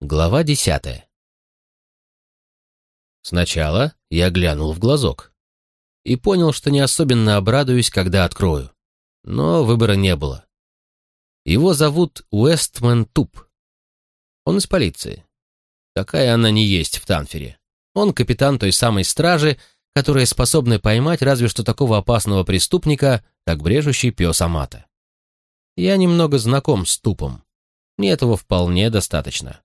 Глава десятая. Сначала я глянул в глазок и понял, что не особенно обрадуюсь, когда открою. Но выбора не было. Его зовут Уэстман Туп. Он из полиции. Какая она не есть в Танфере. Он капитан той самой стражи, которая способна поймать разве что такого опасного преступника, как брежущий пес Амата. Я немного знаком с Тупом. Мне этого вполне достаточно.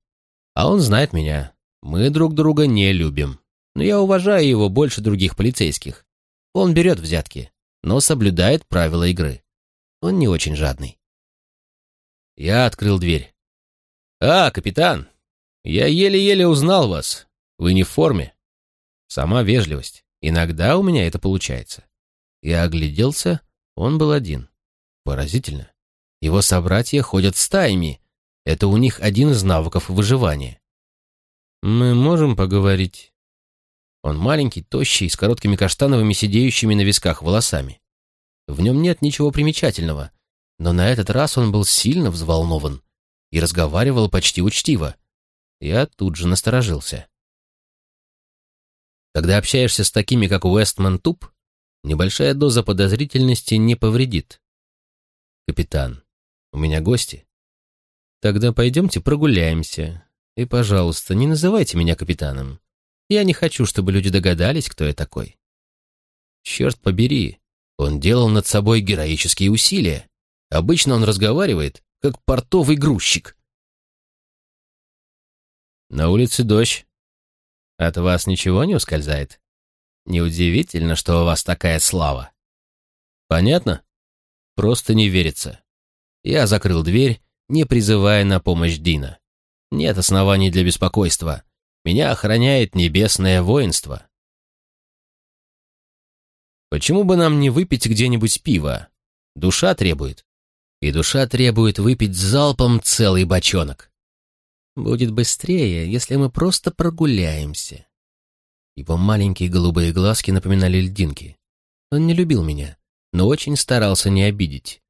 А он знает меня. Мы друг друга не любим. Но я уважаю его больше других полицейских. Он берет взятки, но соблюдает правила игры. Он не очень жадный. Я открыл дверь. «А, капитан, я еле-еле узнал вас. Вы не в форме». Сама вежливость. Иногда у меня это получается. Я огляделся, он был один. Поразительно. Его собратья ходят стаями. Это у них один из навыков выживания. «Мы можем поговорить?» Он маленький, тощий, с короткими каштановыми сидеющими на висках волосами. В нем нет ничего примечательного, но на этот раз он был сильно взволнован и разговаривал почти учтиво. Я тут же насторожился. Когда общаешься с такими, как Уэстман Туп, небольшая доза подозрительности не повредит. «Капитан, у меня гости. Тогда пойдемте прогуляемся. И, пожалуйста, не называйте меня капитаном. Я не хочу, чтобы люди догадались, кто я такой. Черт побери, он делал над собой героические усилия. Обычно он разговаривает, как портовый грузчик. На улице дождь. От вас ничего не ускользает? Неудивительно, что у вас такая слава. Понятно? Просто не верится. Я закрыл дверь, не призывая на помощь Дина. Нет оснований для беспокойства. Меня охраняет небесное воинство. Почему бы нам не выпить где-нибудь пиво? Душа требует. И душа требует выпить залпом целый бочонок. Будет быстрее, если мы просто прогуляемся. Его маленькие голубые глазки напоминали льдинки. Он не любил меня, но очень старался не обидеть.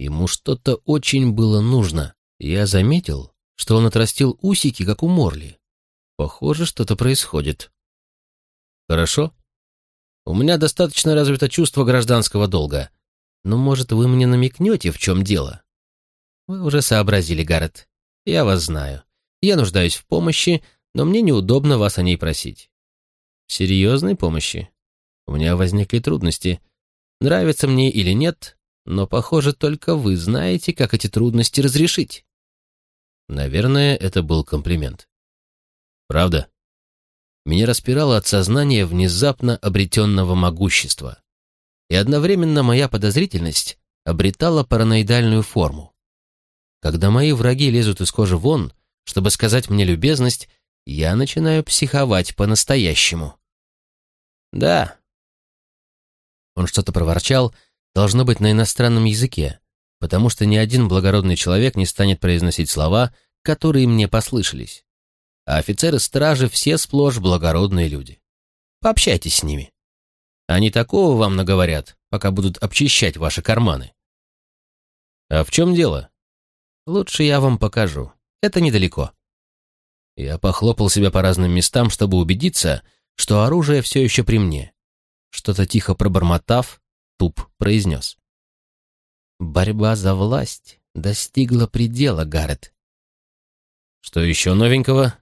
Ему что-то очень было нужно. Я заметил, что он отрастил усики, как у Морли. Похоже, что-то происходит. Хорошо. У меня достаточно развито чувство гражданского долга. Но, может, вы мне намекнете, в чем дело? Вы уже сообразили, Гаррет. Я вас знаю. Я нуждаюсь в помощи, но мне неудобно вас о ней просить. Серьезной помощи? У меня возникли трудности. Нравится мне или нет, но, похоже, только вы знаете, как эти трудности разрешить. Наверное, это был комплимент. Правда? Меня распирало от сознания внезапно обретенного могущества. И одновременно моя подозрительность обретала параноидальную форму. Когда мои враги лезут из кожи вон, чтобы сказать мне любезность, я начинаю психовать по-настоящему. Да. Он что-то проворчал, должно быть на иностранном языке, потому что ни один благородный человек не станет произносить слова, которые мне послышались. А офицеры стражи все сплошь благородные люди. Пообщайтесь с ними. Они такого вам наговорят, пока будут обчищать ваши карманы. А в чем дело? Лучше я вам покажу. Это недалеко. Я похлопал себя по разным местам, чтобы убедиться, что оружие все еще при мне. Что-то тихо пробормотав, туп произнес. Борьба за власть достигла предела, Гаррет. Что еще новенького?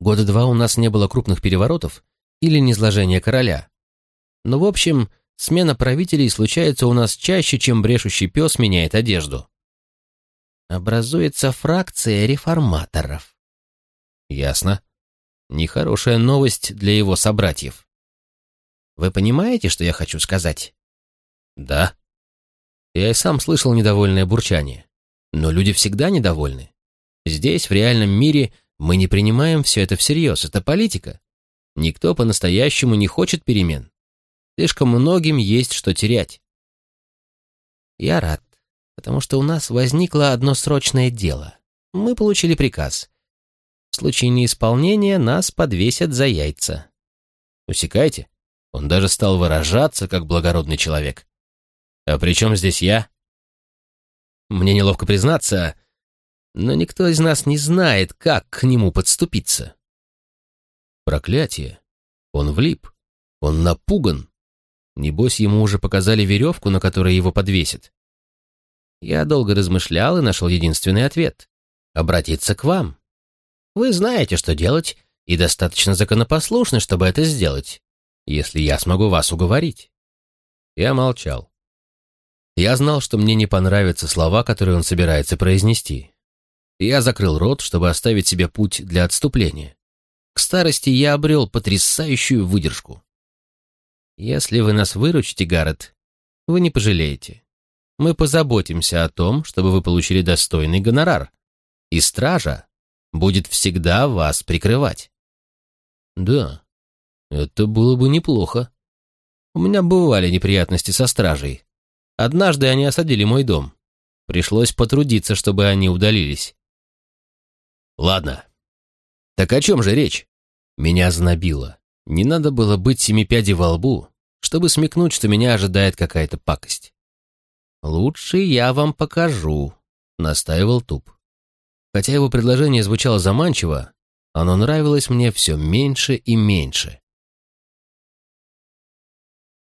Года два у нас не было крупных переворотов или низложения короля. Но, в общем, смена правителей случается у нас чаще, чем брешущий пес меняет одежду. Образуется фракция реформаторов. Ясно. Нехорошая новость для его собратьев. Вы понимаете, что я хочу сказать? Да. Я и сам слышал недовольное бурчание. Но люди всегда недовольны. Здесь, в реальном мире, мы не принимаем все это всерьез. Это политика. Никто по-настоящему не хочет перемен. Слишком многим есть что терять. Я рад, потому что у нас возникло одно срочное дело. Мы получили приказ. В случае неисполнения нас подвесят за яйца. Усекайте. Он даже стал выражаться, как благородный человек. А при чем здесь я? Мне неловко признаться, но никто из нас не знает, как к нему подступиться. Проклятие! Он влип. Он напуган. Небось, ему уже показали веревку, на которой его подвесят. Я долго размышлял и нашел единственный ответ — обратиться к вам. Вы знаете, что делать, и достаточно законопослушны, чтобы это сделать, если я смогу вас уговорить. Я молчал. Я знал, что мне не понравятся слова, которые он собирается произнести. Я закрыл рот, чтобы оставить себе путь для отступления. К старости я обрел потрясающую выдержку. Если вы нас выручите, Гаррет, вы не пожалеете. Мы позаботимся о том, чтобы вы получили достойный гонорар. И стража будет всегда вас прикрывать. Да, это было бы неплохо. У меня бывали неприятности со стражей. Однажды они осадили мой дом. Пришлось потрудиться, чтобы они удалились. Ладно. Так о чем же речь? Меня знобило. Не надо было быть семипяди во лбу, чтобы смекнуть, что меня ожидает какая-то пакость. «Лучше я вам покажу», — настаивал Туп. Хотя его предложение звучало заманчиво, оно нравилось мне все меньше и меньше.